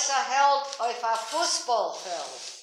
größer Held auf ein Fußballfeld.